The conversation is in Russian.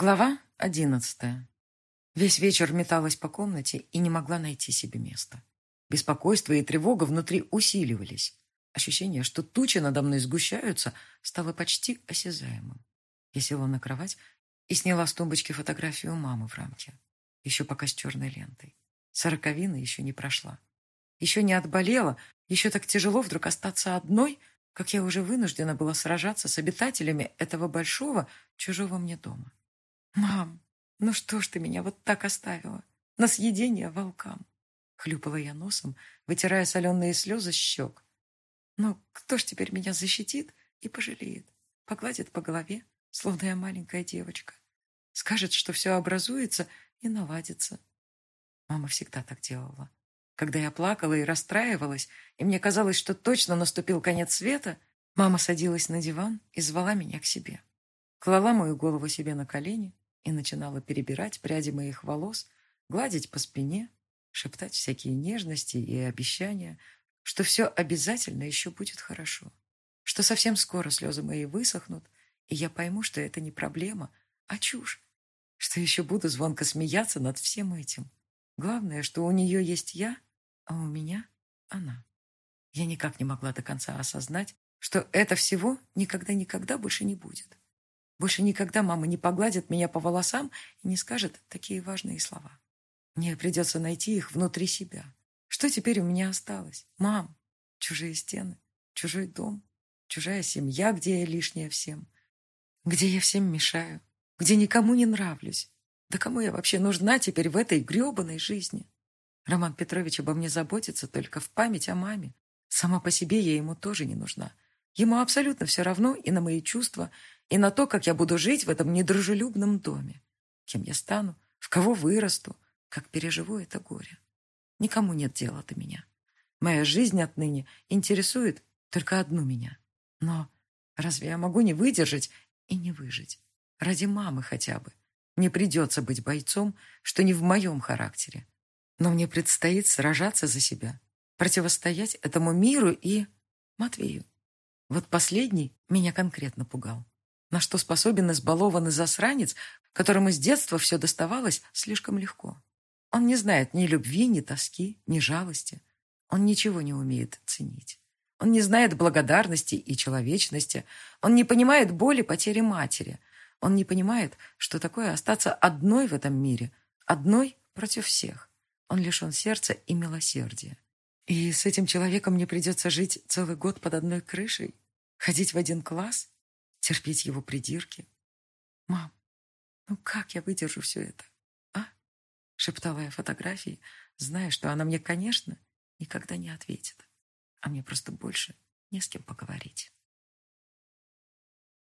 Глава одиннадцатая. Весь вечер металась по комнате и не могла найти себе места. Беспокойство и тревога внутри усиливались. Ощущение, что тучи надо мной сгущаются, стало почти осязаемым. Я села на кровать и сняла с тумбочки фотографию мамы в рамке. Еще пока с черной лентой. Сороковина еще не прошла. Еще не отболела, еще так тяжело вдруг остаться одной, как я уже вынуждена была сражаться с обитателями этого большого чужого мне дома. «Мам, ну что ж ты меня вот так оставила? На съедение волкам!» Хлюпала я носом, вытирая соленые слезы с щек. «Ну, кто ж теперь меня защитит и пожалеет? Погладит по голове, словно я маленькая девочка. Скажет, что все образуется и наладится». Мама всегда так делала. Когда я плакала и расстраивалась, и мне казалось, что точно наступил конец света, мама садилась на диван и звала меня к себе. Клала мою голову себе на колени, и начинала перебирать пряди моих волос, гладить по спине, шептать всякие нежности и обещания, что все обязательно еще будет хорошо, что совсем скоро слезы мои высохнут, и я пойму, что это не проблема, а чушь, что еще буду звонко смеяться над всем этим. Главное, что у нее есть я, а у меня она. Я никак не могла до конца осознать, что это всего никогда-никогда больше не будет. Больше никогда мама не погладит меня по волосам и не скажет такие важные слова. Мне придется найти их внутри себя. Что теперь у меня осталось? Мам, чужие стены, чужой дом, чужая семья, где я лишняя всем, где я всем мешаю, где никому не нравлюсь. Да кому я вообще нужна теперь в этой гребаной жизни? Роман Петрович обо мне заботится только в память о маме. Сама по себе я ему тоже не нужна. Ему абсолютно все равно и на мои чувства, и на то, как я буду жить в этом недружелюбном доме. Кем я стану, в кого вырасту, как переживу это горе. Никому нет дела до меня. Моя жизнь отныне интересует только одну меня. Но разве я могу не выдержать и не выжить? Ради мамы хотя бы. Мне придется быть бойцом, что не в моем характере. Но мне предстоит сражаться за себя, противостоять этому миру и Матвею. Вот последний меня конкретно пугал на что способен избалованный засранец, которому с детства все доставалось слишком легко. Он не знает ни любви, ни тоски, ни жалости. Он ничего не умеет ценить. Он не знает благодарности и человечности. Он не понимает боли потери матери. Он не понимает, что такое остаться одной в этом мире, одной против всех. Он лишен сердца и милосердия. И с этим человеком мне придется жить целый год под одной крышей, ходить в один класс, терпеть его придирки. «Мам, ну как я выдержу все это, а?» шептала я фотографии, зная, что она мне, конечно, никогда не ответит, а мне просто больше не с кем поговорить.